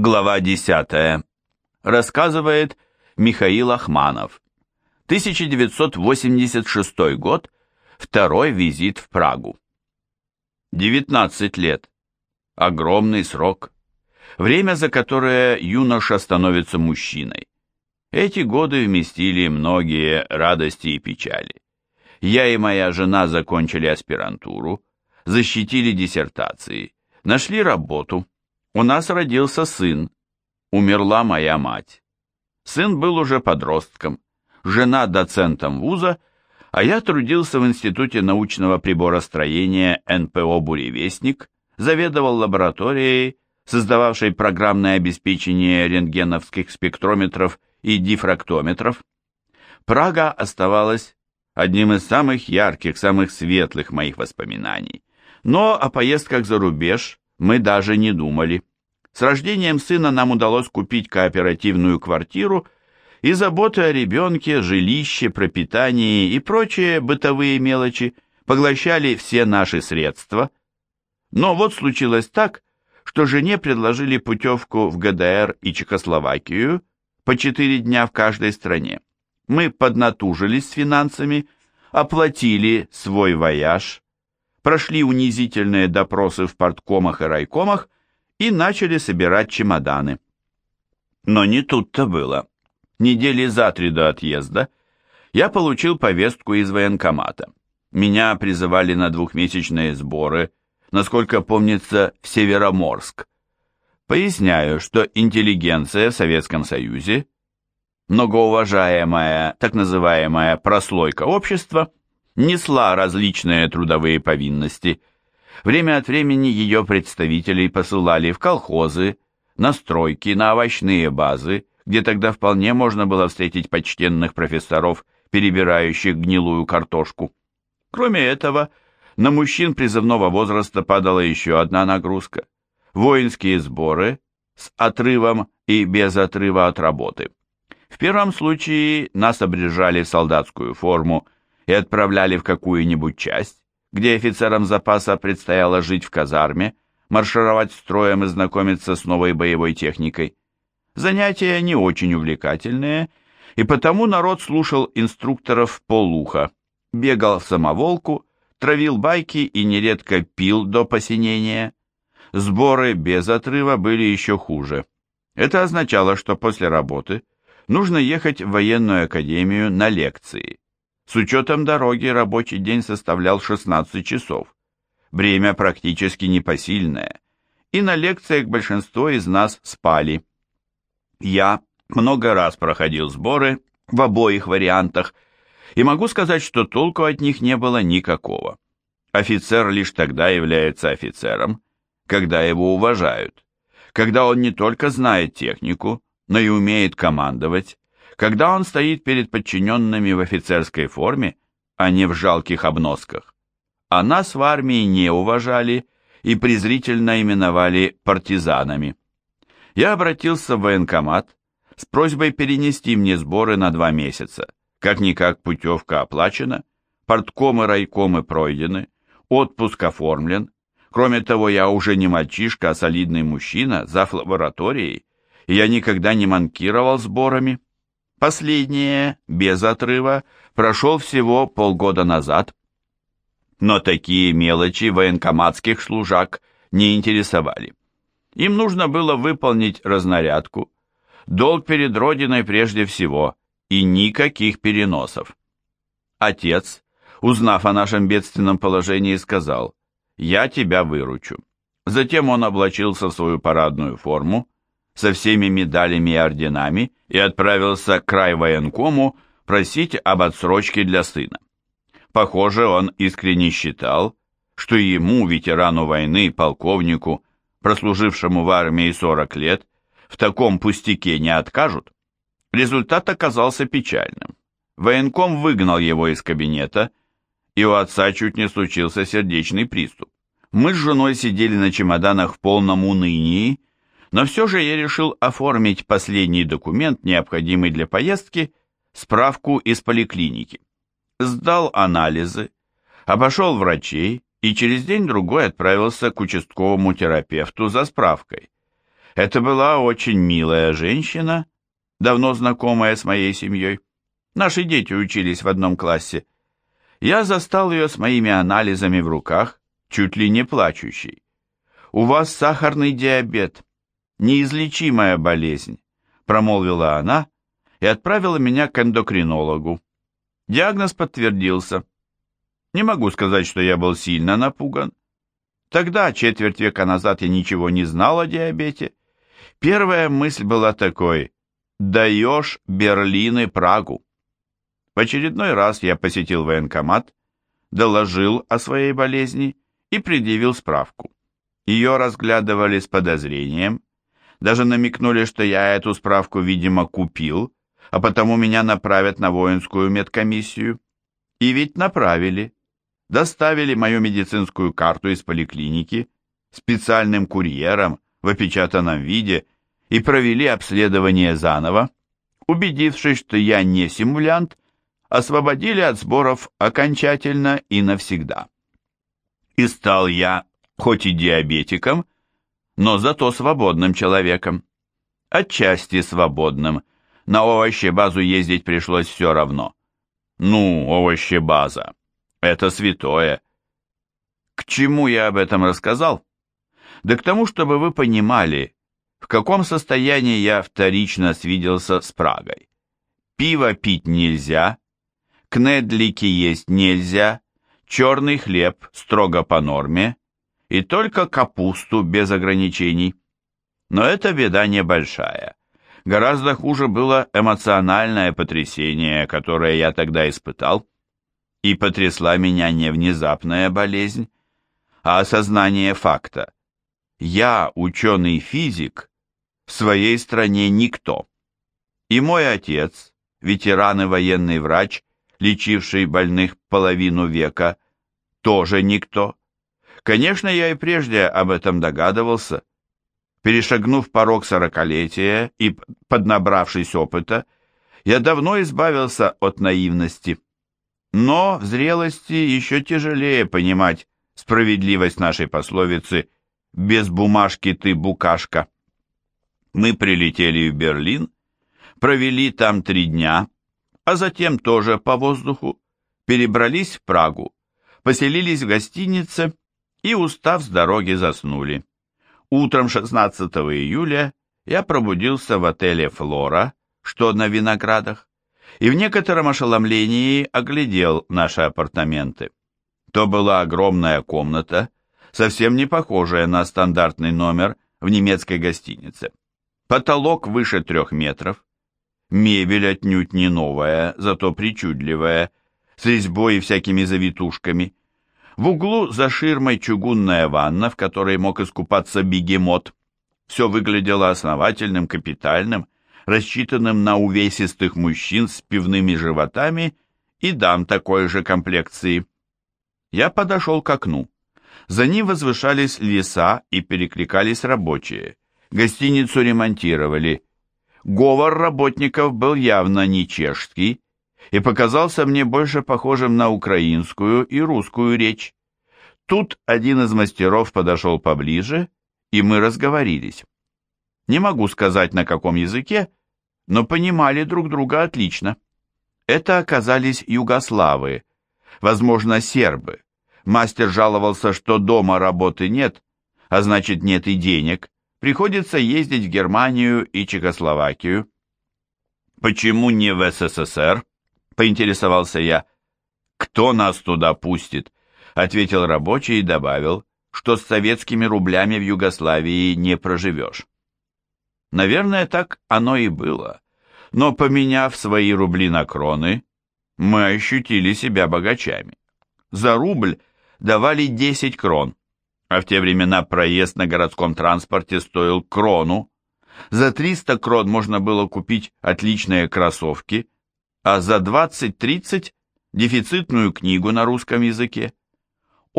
Глава 10. Рассказывает Михаил Ахманов. 1986 год. Второй визит в Прагу. 19 лет. Огромный срок. Время, за которое юноша становится мужчиной. Эти годы вместили многие радости и печали. Я и моя жена закончили аспирантуру, защитили диссертации, нашли работу, у нас родился сын. Умерла моя мать. Сын был уже подростком, жена доцентом вуза, а я трудился в Институте научного приборостроения НПО «Буревестник», заведовал лабораторией, создававшей программное обеспечение рентгеновских спектрометров и дифрактометров. Прага оставалась одним из самых ярких, самых светлых моих воспоминаний. Но о поездках за рубеж мы даже не думали. С рождением сына нам удалось купить кооперативную квартиру, и заботы о ребенке, жилище, пропитании и прочие бытовые мелочи поглощали все наши средства. Но вот случилось так, что жене предложили путевку в ГДР и Чехословакию по четыре дня в каждой стране. Мы поднатужились с финансами, оплатили свой вояж, прошли унизительные допросы в порткомах и райкомах и начали собирать чемоданы. Но не тут-то было. Недели за три до отъезда я получил повестку из военкомата. Меня призывали на двухмесячные сборы, насколько помнится, в Североморск. Поясняю, что интеллигенция в Советском Союзе, многоуважаемая так называемая прослойка общества, несла различные трудовые повинности. Время от времени ее представителей посылали в колхозы, на стройки, на овощные базы, где тогда вполне можно было встретить почтенных профессоров, перебирающих гнилую картошку. Кроме этого, на мужчин призывного возраста падала еще одна нагрузка – воинские сборы с отрывом и без отрыва от работы. В первом случае нас обрежали в солдатскую форму – и отправляли в какую-нибудь часть, где офицерам запаса предстояло жить в казарме, маршировать строем и знакомиться с новой боевой техникой. Занятия не очень увлекательные, и потому народ слушал инструкторов полуха, бегал в самоволку, травил байки и нередко пил до посинения. Сборы без отрыва были еще хуже. Это означало, что после работы нужно ехать в военную академию на лекции. С учетом дороги рабочий день составлял 16 часов. Бремя практически непосильное, и на лекциях большинство из нас спали. Я много раз проходил сборы в обоих вариантах, и могу сказать, что толку от них не было никакого. Офицер лишь тогда является офицером, когда его уважают, когда он не только знает технику, но и умеет командовать, когда он стоит перед подчиненными в офицерской форме, а не в жалких обносках. А нас в армии не уважали и презрительно именовали партизанами. Я обратился в военкомат с просьбой перенести мне сборы на два месяца. Как-никак путевка оплачена, порткомы, райкомы пройдены, отпуск оформлен. Кроме того, я уже не мальчишка, а солидный мужчина, зав. лабораторией, и я никогда не манкировал сборами. Последнее, без отрыва, прошел всего полгода назад. Но такие мелочи военкоматских служак не интересовали. Им нужно было выполнить разнарядку, долг перед Родиной прежде всего, и никаких переносов. Отец, узнав о нашем бедственном положении, сказал, «Я тебя выручу». Затем он облачился в свою парадную форму, со всеми медалями и орденами и отправился к райвоенкому просить об отсрочке для сына. Похоже, он искренне считал, что ему, ветерану войны, полковнику, прослужившему в армии 40 лет, в таком пустяке не откажут. Результат оказался печальным. Военком выгнал его из кабинета, и у отца чуть не случился сердечный приступ. Мы с женой сидели на чемоданах в полном унынии но все же я решил оформить последний документ, необходимый для поездки, справку из поликлиники. Сдал анализы, обошел врачей и через день-другой отправился к участковому терапевту за справкой. Это была очень милая женщина, давно знакомая с моей семьей. Наши дети учились в одном классе. Я застал ее с моими анализами в руках, чуть ли не плачущей. «У вас сахарный диабет, неизлечимая болезнь», промолвила она и отправила меня к эндокринологу. Диагноз подтвердился. Не могу сказать, что я был сильно напуган. Тогда, четверть века назад, я ничего не знал о диабете. Первая мысль была такой «Даешь Берлин и Прагу». В очередной раз я посетил военкомат, доложил о своей болезни и предъявил справку. Ее разглядывали с подозрением, даже намекнули, что я эту справку, видимо, купил, а потому меня направят на воинскую медкомиссию. И ведь направили. Доставили мою медицинскую карту из поликлиники специальным курьером в опечатанном виде и провели обследование заново. Убедившись, что я не симулянт, освободили от сборов окончательно и навсегда. И стал я, хоть и диабетиком, но зато свободным человеком. Отчасти свободным. На овощебазу ездить пришлось все равно. Ну, овощебаза. Это святое. К чему я об этом рассказал? Да к тому, чтобы вы понимали, в каком состоянии я вторично свиделся с Прагой. Пиво пить нельзя, кнедлики есть нельзя, черный хлеб строго по норме, и только капусту без ограничений. Но эта беда небольшая. Гораздо хуже было эмоциональное потрясение, которое я тогда испытал, и потрясла меня не внезапная болезнь, а осознание факта. Я, ученый-физик, в своей стране никто. И мой отец, ветеран и военный врач, лечивший больных половину века, тоже никто. Конечно, я и прежде об этом догадывался. Перешагнув порог сорокалетия и поднабравшись опыта, я давно избавился от наивности. Но в зрелости еще тяжелее понимать справедливость нашей пословицы «без бумажки ты букашка». Мы прилетели в Берлин, провели там три дня, а затем тоже по воздуху, перебрались в Прагу, поселились в гостинице и, устав с дороги, заснули. Утром 16 июля я пробудился в отеле «Флора», что на Виноградах, и в некотором ошеломлении оглядел наши апартаменты. То была огромная комната, совсем не похожая на стандартный номер в немецкой гостинице. Потолок выше трех метров, мебель отнюдь не новая, зато причудливая, с резьбой и всякими завитушками, в углу за ширмой чугунная ванна, в которой мог искупаться бегемот. Все выглядело основательным, капитальным, рассчитанным на увесистых мужчин с пивными животами и дам такой же комплекции. Я подошел к окну. За ним возвышались леса и перекликались рабочие. Гостиницу ремонтировали. Говор работников был явно не чешский, и показался мне больше похожим на украинскую и русскую речь. Тут один из мастеров подошел поближе, и мы разговорились. Не могу сказать, на каком языке, но понимали друг друга отлично. Это оказались югославы, возможно, сербы. Мастер жаловался, что дома работы нет, а значит нет и денег. Приходится ездить в Германию и Чехословакию. «Почему не в СССР?» поинтересовался я. «Кто нас туда пустит?» Ответил рабочий и добавил, что с советскими рублями в Югославии не проживешь. Наверное, так оно и было. Но поменяв свои рубли на кроны, мы ощутили себя богачами. За рубль давали 10 крон, а в те времена проезд на городском транспорте стоил крону. За 300 крон можно было купить отличные кроссовки, а за 20-30 дефицитную книгу на русском языке.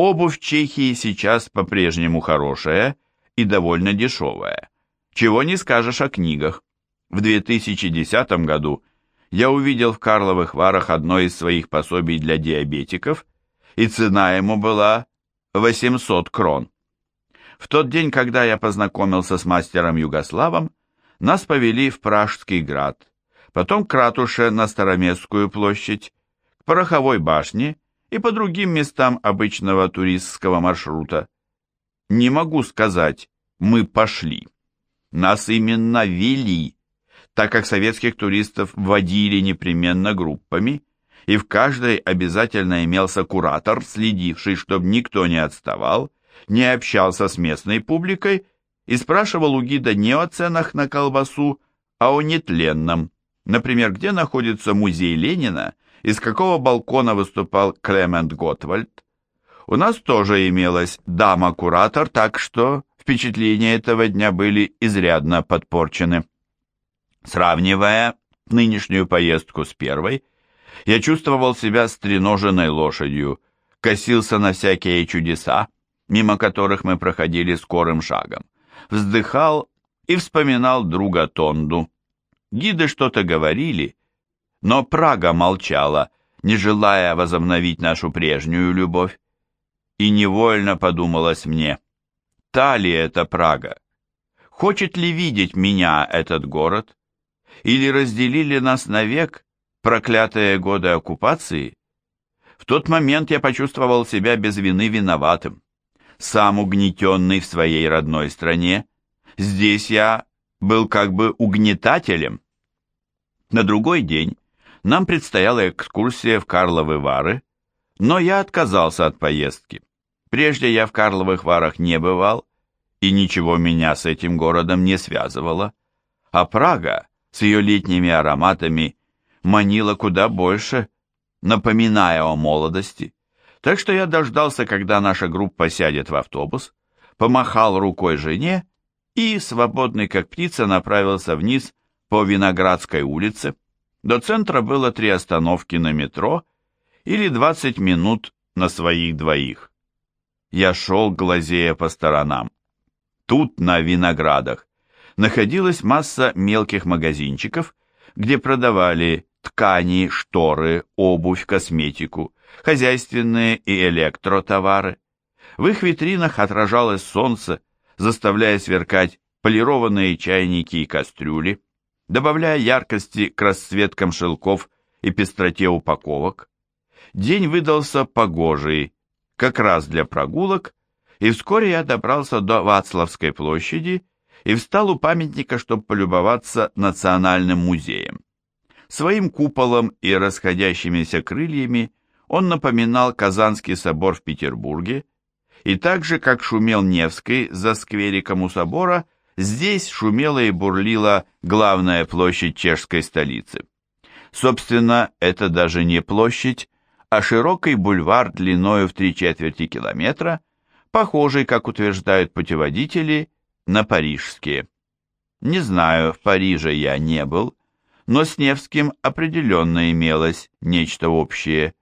Обувь в Чехии сейчас по-прежнему хорошая и довольно дешевая. Чего не скажешь о книгах. В 2010 году я увидел в Карловых Варах одно из своих пособий для диабетиков, и цена ему была 800 крон. В тот день, когда я познакомился с мастером Югославом, нас повели в Пражский град, потом к ратуше на Староместскую площадь, к Пороховой башне и по другим местам обычного туристского маршрута. Не могу сказать, мы пошли. Нас именно вели, так как советских туристов водили непременно группами, и в каждой обязательно имелся куратор, следивший, чтобы никто не отставал, не общался с местной публикой и спрашивал у гида не о ценах на колбасу, а о нетленном. Например, где находится музей Ленина, из какого балкона выступал Клемент Готвальд. У нас тоже имелась дама-куратор, так что впечатления этого дня были изрядно подпорчены. Сравнивая нынешнюю поездку с первой, я чувствовал себя стреноженной лошадью, косился на всякие чудеса, мимо которых мы проходили скорым шагом, вздыхал и вспоминал друга Тонду. Гиды что-то говорили, но Прага молчала, не желая возобновить нашу прежнюю любовь. И невольно подумалось мне, та ли это Прага? Хочет ли видеть меня этот город? Или разделили нас навек проклятые годы оккупации? В тот момент я почувствовал себя без вины виноватым. Сам угнетенный в своей родной стране, здесь я был как бы угнетателем. На другой день нам предстояла экскурсия в Карловы Вары, но я отказался от поездки. Прежде я в Карловых Варах не бывал, и ничего меня с этим городом не связывало. А Прага с ее летними ароматами манила куда больше, напоминая о молодости. Так что я дождался, когда наша группа сядет в автобус, помахал рукой жене и, свободный как птица, направился вниз по Виноградской улице. До центра было три остановки на метро или 20 минут на своих двоих. Я шел, глазея по сторонам. Тут, на виноградах, находилась масса мелких магазинчиков, где продавали ткани, шторы, обувь, косметику, хозяйственные и электротовары. В их витринах отражалось солнце, заставляя сверкать полированные чайники и кастрюли, добавляя яркости к расцветкам шелков и пестроте упаковок. День выдался погожий, как раз для прогулок, и вскоре я добрался до Вацлавской площади и встал у памятника, чтобы полюбоваться Национальным музеем. Своим куполом и расходящимися крыльями он напоминал Казанский собор в Петербурге, и так же, как шумел Невский за сквериком у собора, здесь шумела и бурлила главная площадь чешской столицы. Собственно, это даже не площадь, а широкий бульвар длиною в три четверти километра, похожий, как утверждают путеводители, на парижские. Не знаю, в Париже я не был, но с Невским определенно имелось нечто общее.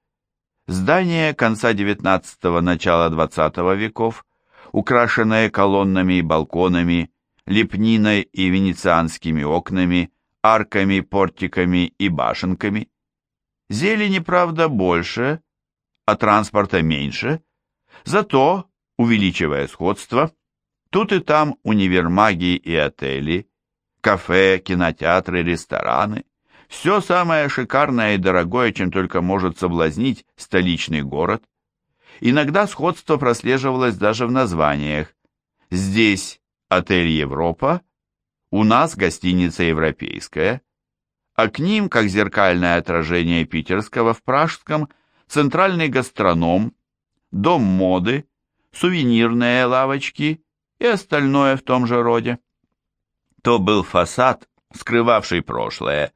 Здание конца XIX – начала XX веков, украшенное колоннами и балконами, лепниной и венецианскими окнами, арками, портиками и башенками. Зелени, правда, больше, а транспорта меньше, зато, увеличивая сходство, Тут и там универмаги и отели, кафе, кинотеатры, рестораны. Все самое шикарное и дорогое, чем только может соблазнить столичный город. Иногда сходство прослеживалось даже в названиях. Здесь отель Европа, у нас гостиница европейская, а к ним, как зеркальное отражение питерского в пражском, центральный гастроном, дом моды, сувенирные лавочки и остальное в том же роде. То был фасад, скрывавший прошлое,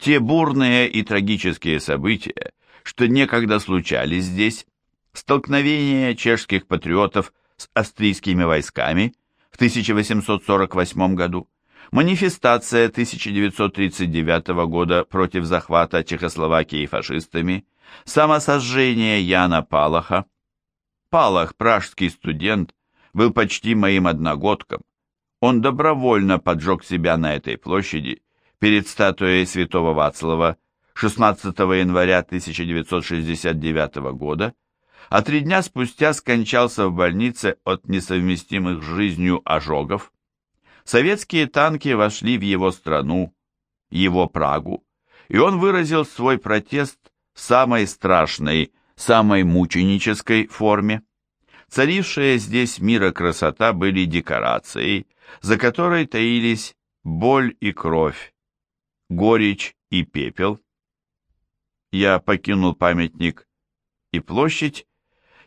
те бурные и трагические события, что некогда случались здесь, столкновение чешских патриотов с австрийскими войсками в 1848 году, манифестация 1939 года против захвата Чехословакии фашистами, самосожжение Яна Палаха. Палах, пражский студент, был почти моим одногодком. Он добровольно поджег себя на этой площади перед статуей святого Вацлава 16 января 1969 года, а три дня спустя скончался в больнице от несовместимых с жизнью ожогов. Советские танки вошли в его страну, его Прагу, и он выразил свой протест в самой страшной, самой мученической форме. Царившая здесь мира красота были декорацией, за которой таились боль и кровь, горечь и пепел. Я покинул памятник и площадь,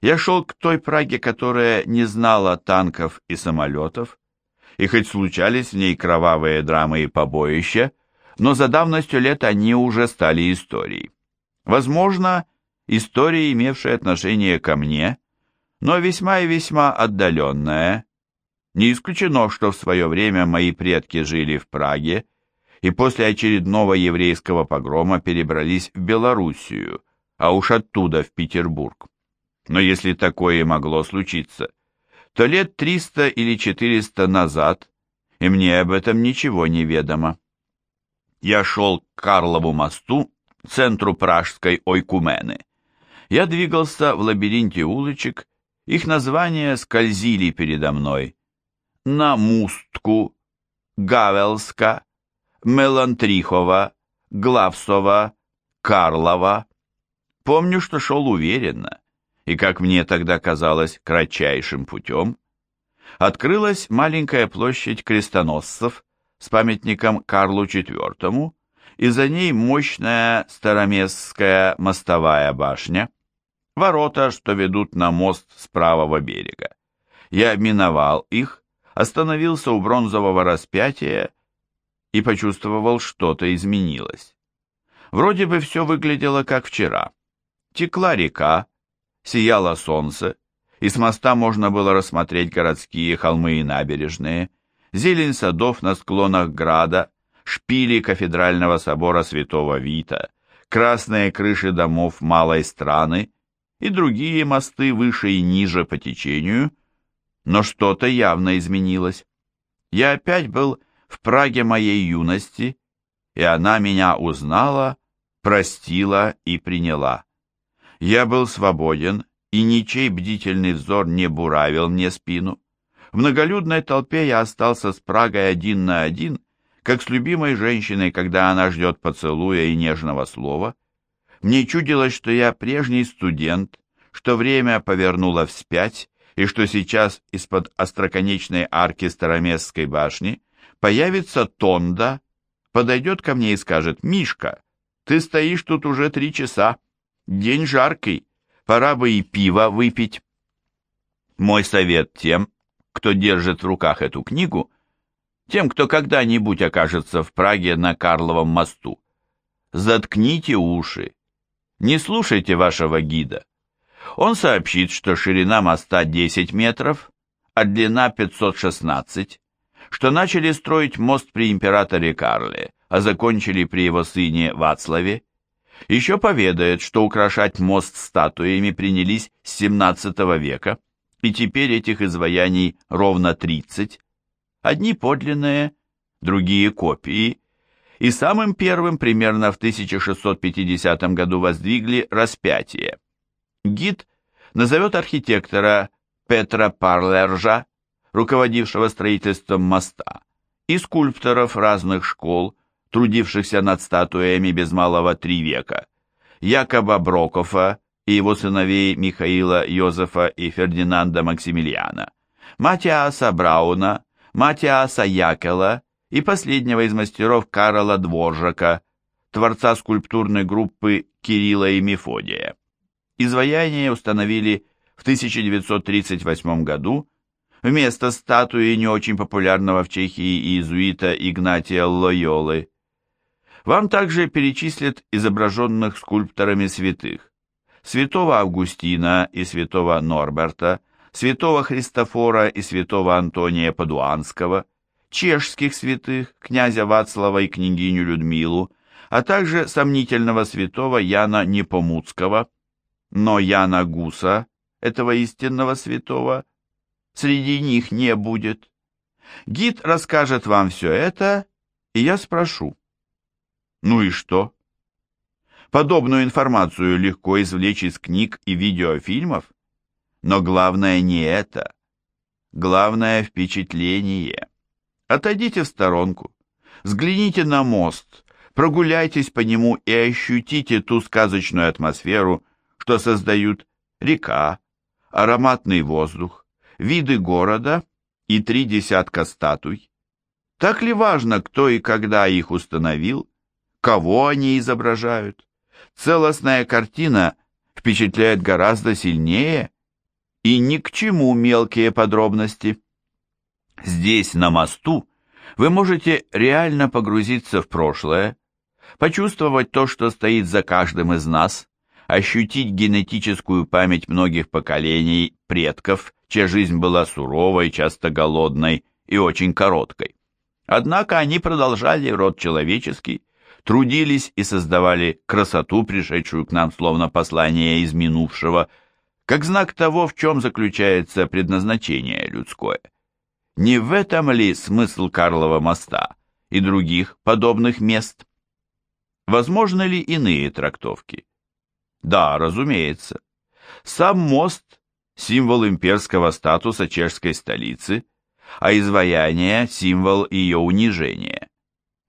я шел к той Праге, которая не знала танков и самолетов, и хоть случались в ней кровавые драмы и побоища, но за давностью лет они уже стали историей. Возможно, история, имевшая отношение ко мне, но весьма и весьма отдаленная. Не исключено, что в свое время мои предки жили в Праге и после очередного еврейского погрома перебрались в Белоруссию, а уж оттуда в Петербург. Но если такое могло случиться, то лет 300 или 400 назад, и мне об этом ничего не ведомо. Я шел к Карлову мосту, центру пражской ойкумены. Я двигался в лабиринте улочек, их названия скользили передо мной. На Мустку, Гавелска, Мелантрихова, Главсова, Карлова. Помню, что шел уверенно, и, как мне тогда казалось, кратчайшим путем. Открылась маленькая площадь крестоносцев, с памятником Карлу IV, и за ней мощная староместская мостовая башня, ворота, что ведут на мост с правого берега. Я миновал их, остановился у бронзового распятия и почувствовал, что-то изменилось. Вроде бы все выглядело как вчера. Текла река, сияло солнце, и с моста можно было рассмотреть городские холмы и набережные – зелень садов на склонах града, шпили кафедрального собора святого Вита, красные крыши домов малой страны и другие мосты выше и ниже по течению, но что-то явно изменилось. Я опять был в Праге моей юности, и она меня узнала, простила и приняла. Я был свободен, и ничей бдительный взор не буравил мне спину. В многолюдной толпе я остался с Прагой один на один, как с любимой женщиной, когда она ждет поцелуя и нежного слова. Мне чудилось, что я прежний студент, что время повернуло вспять, и что сейчас из-под остроконечной арки Староместской башни появится Тонда, подойдет ко мне и скажет, «Мишка, ты стоишь тут уже три часа, день жаркий, пора бы и пиво выпить». Мой совет тем, кто держит в руках эту книгу, тем, кто когда-нибудь окажется в Праге на Карловом мосту. Заткните уши. Не слушайте вашего гида. Он сообщит, что ширина моста 10 метров, а длина 516, что начали строить мост при императоре Карле, а закончили при его сыне Вацлаве. Еще поведает, что украшать мост статуями принялись с 17 века, и теперь этих изваяний ровно 30, одни подлинные, другие копии, и самым первым примерно в 1650 году воздвигли распятие. Гид назовет архитектора Петра Парлержа, руководившего строительством моста, и скульпторов разных школ, трудившихся над статуями без малого три века, Якоба Брокофа и его сыновей Михаила, Йозефа и Фердинанда Максимилиана, Матиаса Брауна, Матиаса Якела и последнего из мастеров Карла Дворжака, творца скульптурной группы Кирилла и Мефодия. Изваяние установили в 1938 году вместо статуи не очень популярного в Чехии иезуита Игнатия Лойолы. Вам также перечислят изображенных скульпторами святых святого Августина и святого Норберта, святого Христофора и святого Антония Падуанского, чешских святых, князя Вацлава и княгиню Людмилу, а также сомнительного святого Яна Непомуцкого, но Яна Гуса, этого истинного святого, среди них не будет. Гид расскажет вам все это, и я спрошу. Ну и что? Подобную информацию легко извлечь из книг и видеофильмов. Но главное не это. Главное впечатление. Отойдите в сторонку, взгляните на мост, прогуляйтесь по нему и ощутите ту сказочную атмосферу, что создают река, ароматный воздух, виды города и три десятка статуй. Так ли важно, кто и когда их установил, кого они изображают? Целостная картина впечатляет гораздо сильнее, и ни к чему мелкие подробности. Здесь, на мосту, вы можете реально погрузиться в прошлое, почувствовать то, что стоит за каждым из нас, ощутить генетическую память многих поколений предков, чья жизнь была суровой, часто голодной и очень короткой. Однако они продолжали род человеческий, трудились и создавали красоту, пришедшую к нам словно послание из минувшего, как знак того, в чем заключается предназначение людское. Не в этом ли смысл Карлова моста и других подобных мест? Возможны ли иные трактовки? Да, разумеется. Сам мост – символ имперского статуса чешской столицы, а изваяние – символ ее унижения.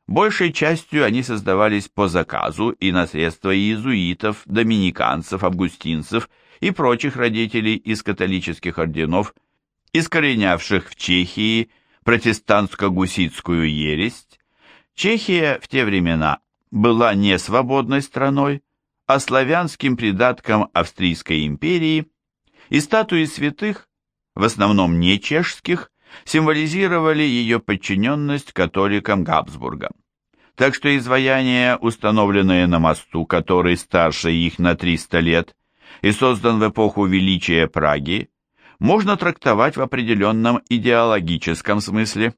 Большей частью они создавались по заказу и на средства иезуитов, доминиканцев, августинцев и прочих родителей из католических орденов, искоренявших в Чехии протестантско-гуситскую ересь. Чехия в те времена была не свободной страной, а славянским придатком Австрийской империи, и статуи святых, в основном не чешских, символизировали ее подчиненность католикам Габсбурга. Так что изваяния, установленные на мосту, который старше их на 300 лет и создан в эпоху величия Праги, можно трактовать в определенном идеологическом смысле.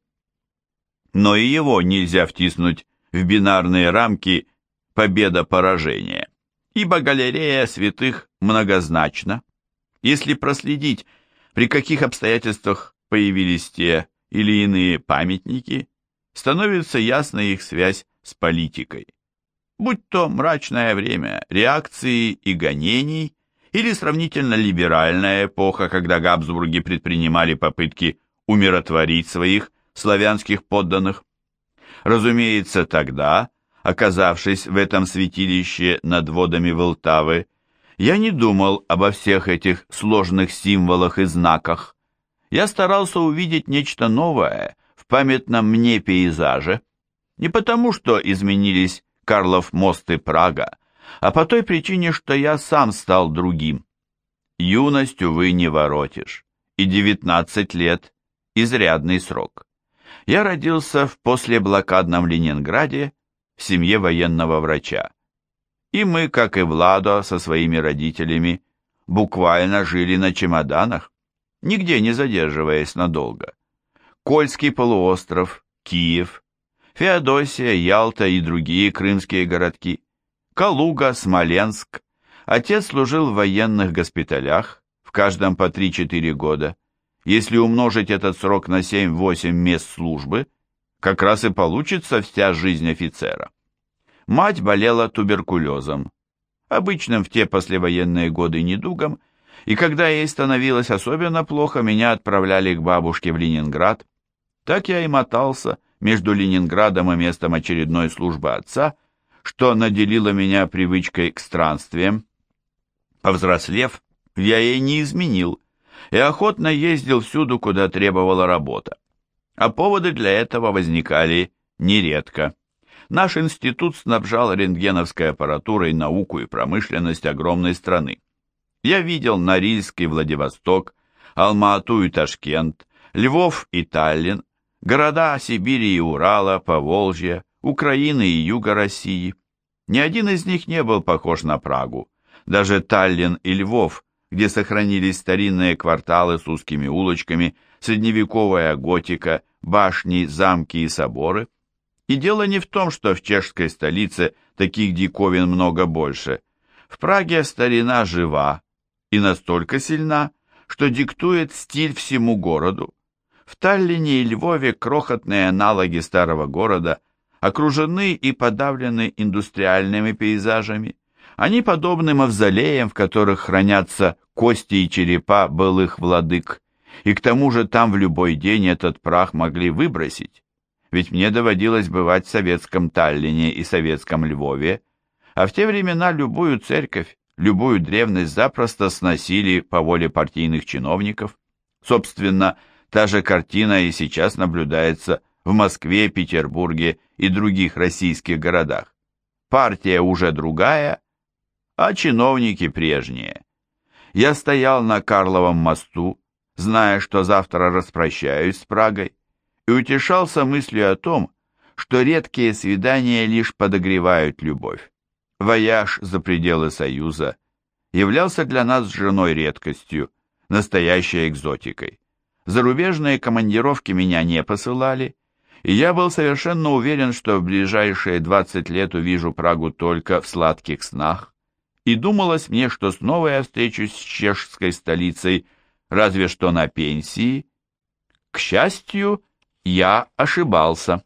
Но и его нельзя втиснуть в бинарные рамки победа-поражение, ибо галерея святых многозначна. Если проследить, при каких обстоятельствах появились те или иные памятники, становится ясна их связь с политикой. Будь то мрачное время реакции и гонений, или сравнительно либеральная эпоха, когда Габсбурги предпринимали попытки умиротворить своих славянских подданных. Разумеется, тогда, оказавшись в этом святилище над водами Волтавы, я не думал обо всех этих сложных символах и знаках. Я старался увидеть нечто новое в памятном мне пейзаже, не потому, что изменились Карлов мост и Прага, а по той причине, что я сам стал другим. Юность, увы, не воротишь, и девятнадцать лет – изрядный срок я родился в послеблокадном Ленинграде в семье военного врача. И мы, как и Владо со своими родителями, буквально жили на чемоданах, нигде не задерживаясь надолго. Кольский полуостров, Киев, Феодосия, Ялта и другие крымские городки, Калуга, Смоленск. Отец служил в военных госпиталях, в каждом по 3-4 года. Если умножить этот срок на 7-8 мест службы, как раз и получится вся жизнь офицера. Мать болела туберкулезом, обычным в те послевоенные годы недугом, и когда ей становилось особенно плохо, меня отправляли к бабушке в Ленинград. Так я и мотался между Ленинградом и местом очередной службы отца, что наделило меня привычкой к странствиям. Повзрослев, я ей не изменил, и охотно ездил всюду, куда требовала работа. А поводы для этого возникали нередко. Наш институт снабжал рентгеновской аппаратурой науку и промышленность огромной страны. Я видел Норильск и Владивосток, Алма-Ату и Ташкент, Львов и Таллин, города Сибири и Урала, Поволжья, Украины и Юга России. Ни один из них не был похож на Прагу. Даже Таллин и Львов где сохранились старинные кварталы с узкими улочками, средневековая готика, башни, замки и соборы. И дело не в том, что в чешской столице таких диковин много больше. В Праге старина жива и настолько сильна, что диктует стиль всему городу. В Таллине и Львове крохотные аналоги старого города окружены и подавлены индустриальными пейзажами, Они подобны мавзолеям, в которых хранятся кости и черепа былых владык, и к тому же там в любой день этот прах могли выбросить. Ведь мне доводилось бывать в советском Таллине и советском Львове, а в те времена любую церковь, любую древность запросто сносили по воле партийных чиновников. Собственно, та же картина и сейчас наблюдается в Москве, Петербурге и других российских городах. Партия уже другая, а чиновники прежние. Я стоял на Карловом мосту, зная, что завтра распрощаюсь с Прагой, и утешался мыслью о том, что редкие свидания лишь подогревают любовь. Вояж за пределы Союза являлся для нас с женой редкостью, настоящей экзотикой. Зарубежные командировки меня не посылали, и я был совершенно уверен, что в ближайшие 20 лет увижу Прагу только в сладких снах. И думалось мне, что снова я встречусь с чешской столицей, разве что на пенсии. К счастью, я ошибался.